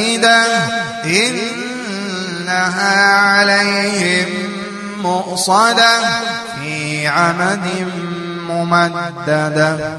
الأفئدة إنها عليهم مؤصدة في عمد ممددة.